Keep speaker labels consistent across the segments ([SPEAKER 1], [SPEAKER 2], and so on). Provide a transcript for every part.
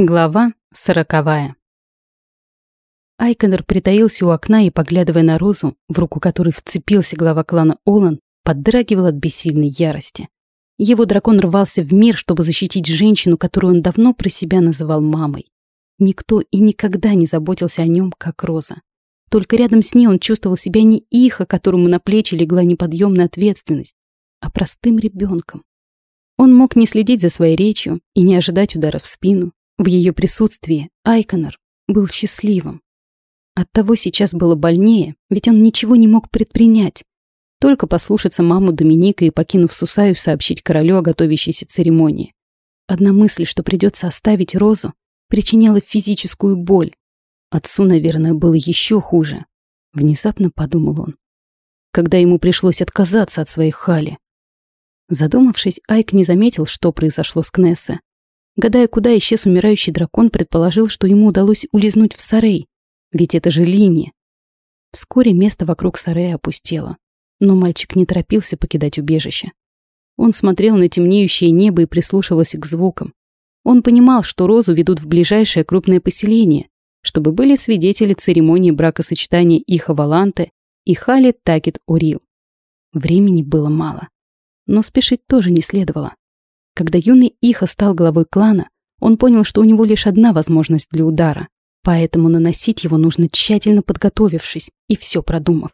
[SPEAKER 1] Глава сороковая. Айконер притаился у окна и, поглядывая на Розу, в руку которой вцепился глава клана Олан, поддрагивал от бессильной ярости. Его дракон рвался в мир, чтобы защитить женщину, которую он давно про себя называл мамой. Никто и никогда не заботился о нем, как Роза. Только рядом с ней он чувствовал себя не Иха, которому на плечи легла неподъемная ответственность, а простым ребенком. Он мог не следить за своей речью и не ожидать удара в спину, в ее присутствии Айконор был счастливым. Оттого сейчас было больнее, ведь он ничего не мог предпринять. Только послушаться маму Доминика и, покинув Сусаю, сообщить королю о готовящейся церемонии. Одна мысль, что придется оставить Розу, причиняла физическую боль. Отцу, наверное, было еще хуже. Внезапно подумал он. Когда ему пришлось отказаться от своей хали. Задумавшись, Айк не заметил, что произошло с Кнессе. Гадая, куда исчез умирающий дракон, предположил, что ему удалось улизнуть в Сарей. Ведь это же линия. Вскоре место вокруг Сарея опустело. Но мальчик не торопился покидать убежище. Он смотрел на темнеющее небо и прислушивался к звукам. Он понимал, что Розу ведут в ближайшее крупное поселение, чтобы были свидетели церемонии бракосочетания Иха Валанте и Хали Такет Орил. Времени было мало. Но спешить тоже не следовало. Когда юный Иха стал главой клана, он понял, что у него лишь одна возможность для удара, поэтому наносить его нужно тщательно подготовившись и все продумав.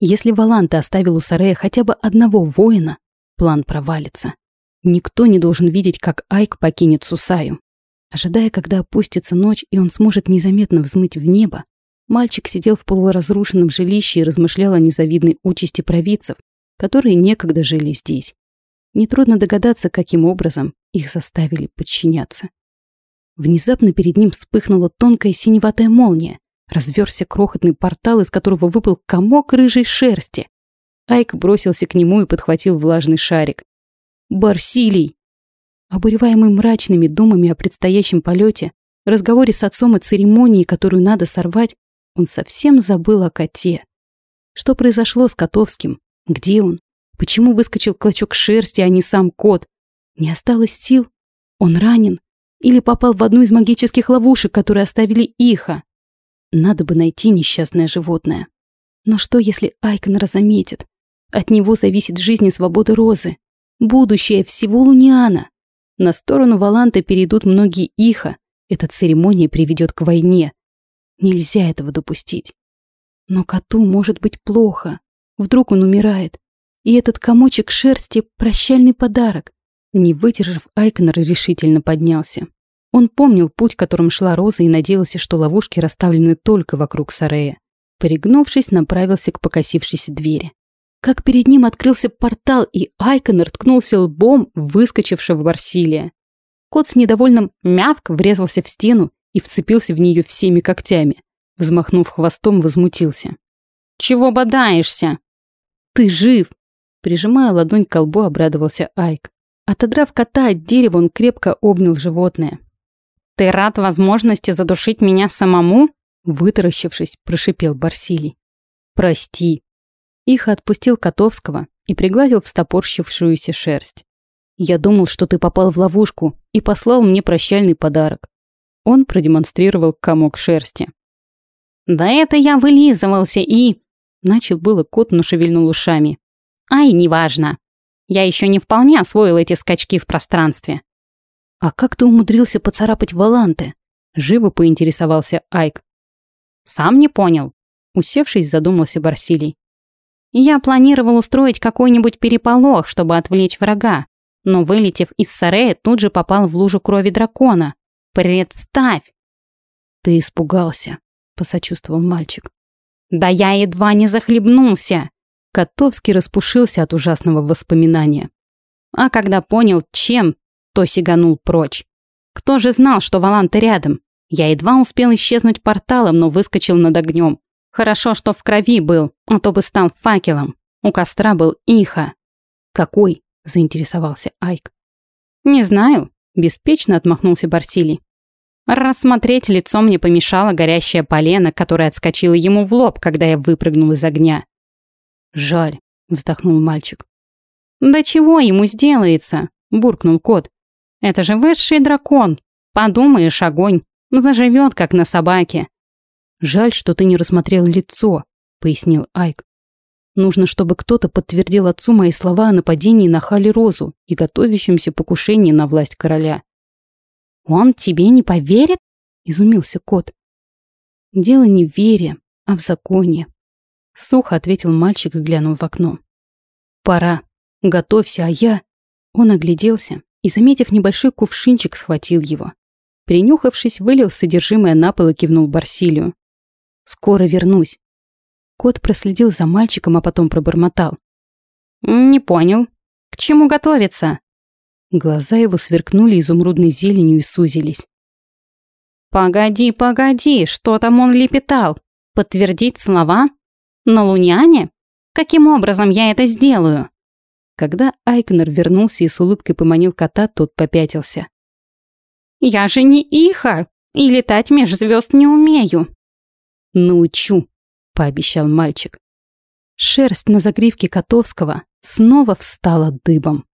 [SPEAKER 1] Если Валанта оставил у Сарея хотя бы одного воина, план провалится. Никто не должен видеть, как Айк покинет Сусаю. Ожидая, когда опустится ночь и он сможет незаметно взмыть в небо, мальчик сидел в полуразрушенном жилище и размышлял о незавидной участи провидцев, которые некогда жили здесь. Нетрудно догадаться, каким образом их заставили подчиняться. Внезапно перед ним вспыхнула тонкая синеватая молния. Разверся крохотный портал, из которого выпал комок рыжей шерсти. Айк бросился к нему и подхватил влажный шарик. «Барсилий!» Обуреваемый мрачными думами о предстоящем полете, разговоре с отцом и церемонии, которую надо сорвать, он совсем забыл о коте. Что произошло с Котовским? Где он? Почему выскочил клочок шерсти, а не сам кот? Не осталось сил? Он ранен? Или попал в одну из магических ловушек, которые оставили Иха? Надо бы найти несчастное животное. Но что, если Айконора заметит? От него зависит жизнь и свобода Розы. Будущее всего Луниана. На сторону Валанта перейдут многие Иха. Эта церемония приведет к войне. Нельзя этого допустить. Но коту может быть плохо. Вдруг он умирает. И этот комочек шерсти — прощальный подарок. Не выдержав, Айкнер решительно поднялся. Он помнил путь, которым шла Роза, и надеялся, что ловушки расставлены только вокруг Сарея. Пригнувшись, направился к покосившейся двери. Как перед ним открылся портал, и Айконер ткнулся лбом выскочившего Барсилия. Кот с недовольным мявк врезался в стену и вцепился в нее всеми когтями. Взмахнув хвостом, возмутился. «Чего бодаешься?» «Ты жив!» Прижимая ладонь к колбу, обрадовался Айк. Отодрав кота от дерева, он крепко обнял животное. «Ты рад возможности задушить меня самому?» Вытаращившись, прошипел Барсилий. «Прости». Их отпустил Котовского и пригладил встопорщившуюся шерсть. «Я думал, что ты попал в ловушку и послал мне прощальный подарок». Он продемонстрировал комок шерсти. «Да это я вылизывался и...» Начал было кот, но шевельнул ушами. Ай, неважно. Я еще не вполне освоил эти скачки в пространстве. А как ты умудрился поцарапать Валанте? Живо поинтересовался Айк. Сам не понял. Усевшись, задумался Барсилий. Я планировал устроить какой-нибудь переполох, чтобы отвлечь врага, но, вылетев из Сарея, тут же попал в лужу крови дракона. Представь! Ты испугался, посочувствовал мальчик. Да я едва не захлебнулся. Котовский распушился от ужасного воспоминания. А когда понял, чем, то сиганул прочь. Кто же знал, что Валанта рядом? Я едва успел исчезнуть порталом, но выскочил над огнем. Хорошо, что в крови был, а то бы стал факелом. У костра был Иха. «Какой?» – заинтересовался Айк. «Не знаю», – беспечно отмахнулся Барсилий. Рассмотреть лицо мне помешало горящее полено, которое отскочило ему в лоб, когда я выпрыгнул из огня. «Жаль», — вздохнул мальчик. «Да чего ему сделается?» — буркнул кот. «Это же высший дракон.
[SPEAKER 2] Подумаешь, огонь. Заживет, как на собаке.
[SPEAKER 1] Жаль, что ты не рассмотрел лицо, пояснил Айк. Нужно, чтобы кто-то подтвердил отцу мои слова о нападении на Хали Розу и готовящемся покушении на власть короля.
[SPEAKER 2] «Он тебе не поверит?» – изумился кот.
[SPEAKER 1] «Дело не в вере, а в законе», – сухо ответил мальчик и глянул в окно. «Пора. Готовься, а я...» Он огляделся и, заметив небольшой кувшинчик, схватил его. Принюхавшись, вылил содержимое на пол и кивнул Барсилию. «Скоро вернусь». Кот проследил за мальчиком, а потом пробормотал.
[SPEAKER 2] «Не понял. К чему готовиться?»
[SPEAKER 1] Глаза его сверкнули изумрудной зеленью и сузились.
[SPEAKER 2] «Погоди, погоди, что там он лепетал? Подтвердить слова? На Луняне? Каким образом я это сделаю?»
[SPEAKER 1] Когда Айкнер вернулся и с улыбкой поманил кота, тот попятился.
[SPEAKER 2] «Я же не Иха, и летать меж звезд не умею».
[SPEAKER 1] «Научу», — пообещал мальчик. Шерсть на загривке Котовского снова встала дыбом.